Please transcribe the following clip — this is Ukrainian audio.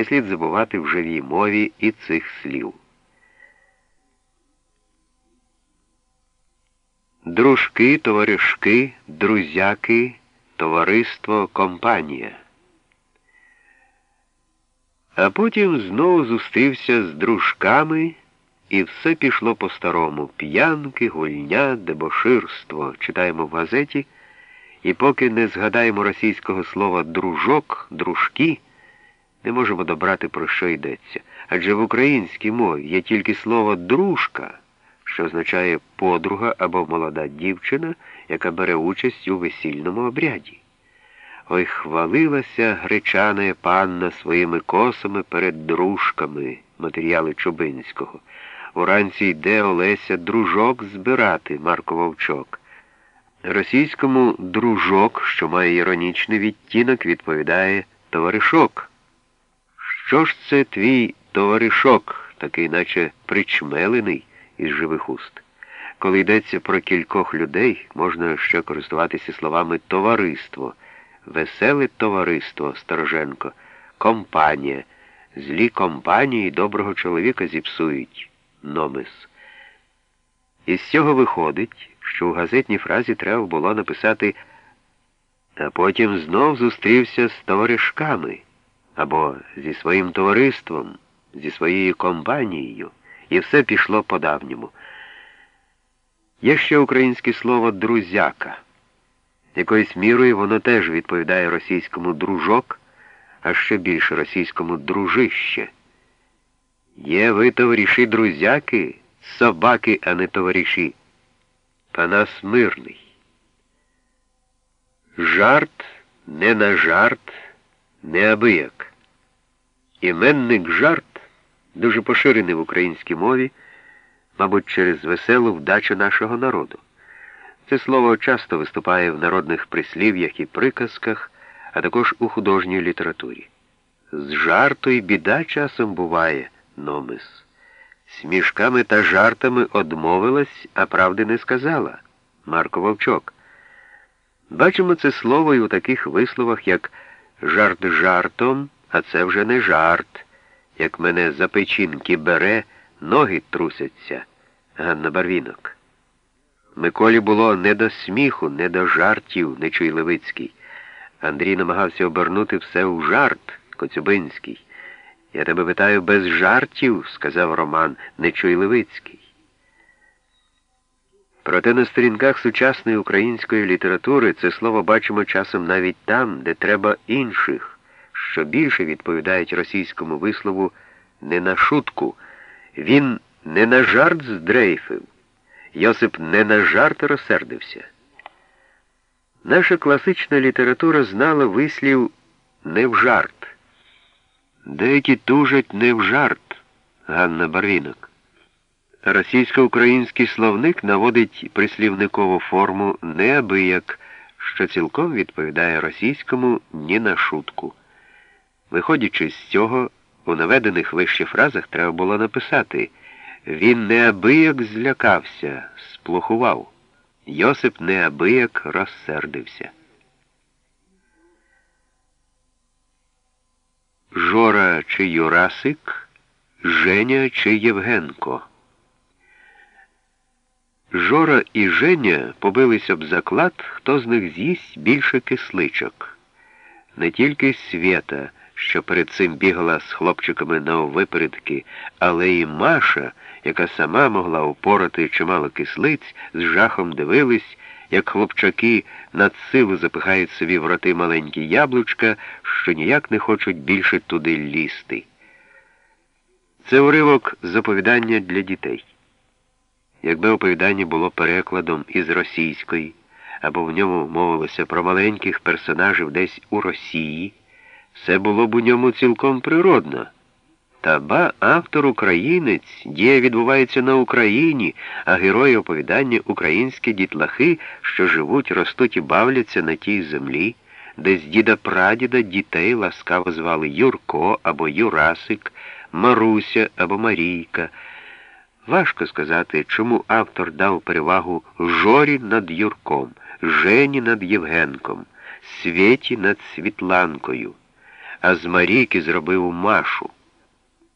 Не слід забувати в живій мові і цих слів. Дружки, товаришки, друзяки, товариство, компанія. А потім знову зустрівся з дружками, і все пішло по-старому. П'янки, гульня, дебоширство. Читаємо в газеті, і поки не згадаємо російського слова дружок, дружки, не можемо добрати, про що йдеться. Адже в українській мові є тільки слово дружка що означає подруга або молода дівчина, яка бере участь у весільному обряді. Ой, хвалилася гречана панна своїми косами перед дружками матеріали Чубинського. Уранці йде Олеся дружок збирати Марко Вовчок. Російському дружок, що має іронічний відтінок, відповідає товаришок. Що ж це твій товаришок, такий наче причмелений? із живих уст. Коли йдеться про кількох людей, можна ще користуватися словами товариство, веселе товариство Стороженко, компанія. Злі компанії доброго чоловіка зіпсують номис. Із цього виходить, що у газетній фразі треба було написати, а потім знов зустрівся з товаришками або зі своїм товариством, зі своєю компанією і все пішло по-давньому. Є ще українське слово друзяка. Якоюсь мірою воно теж відповідає російському дружок, а ще більше російському дружище. Є ви, товариші друзяки, собаки, а не товариші. Панас мирний. Жарт не на жарт, неабияк. Іменник жарт дуже поширений в українській мові, мабуть, через веселу вдачу нашого народу. Це слово часто виступає в народних прислів'ях і приказках, а також у художній літературі. З жарту й біда часом буває, номис. Смішками та жартами одмовилась, а правди не сказала. Марко Вовчок. Бачимо це слово і у таких висловах, як жарт жартом, а це вже не жарт як мене за печінки бере, ноги трусяться, Ганна Барвінок. Миколі було не до сміху, не до жартів, Нечуй Левицький. Андрій намагався обернути все у жарт, Коцюбинський. Я тебе питаю без жартів, сказав Роман Нечуй Левицький. Проте на сторінках сучасної української літератури це слово бачимо часом навіть там, де треба інших що більше відповідають російському вислову не на шутку. Він не на жарт здрейфив. Йосип не на жарт розсердився. Наша класична література знала вислів не в жарт. Деякі тужать не в жарт, Ганна Барвінок. Російсько-український словник наводить прислівникову форму неабияк, що цілком відповідає російському ні на шутку. Виходячи з цього, у наведених вище фразах треба було написати Він неабияк злякався, сплохував. Йосип неабияк розсердився. Жора чи Юрасик, Женя чи Євгенко. Жора і Женя побились об заклад, хто з них з'їсть більше кисличок. Не тільки свята що перед цим бігала з хлопчиками на випередки, але і Маша, яка сама могла упорати чимало кислиць, з жахом дивились, як хлопчаки над силу запихають собі в роти маленькі яблучка, що ніяк не хочуть більше туди лізти. Це уривок з оповідання для дітей. Якби оповідання було перекладом із російської, або в ньому мовилося про маленьких персонажів десь у Росії. Все було б у ньому цілком природно. Та ба автор українець, дія відбувається на Україні, а герої оповідання українські дітлахи, що живуть, ростуть і бавляться на тій землі, де з діда прадіда дітей ласкаво звали Юрко або Юрасик, Маруся або Марійка. Важко сказати, чому автор дав перевагу Жорі над Юрком, Жені над Євгенком, Свєті над Світланкою. а з Марійки зробив Машу.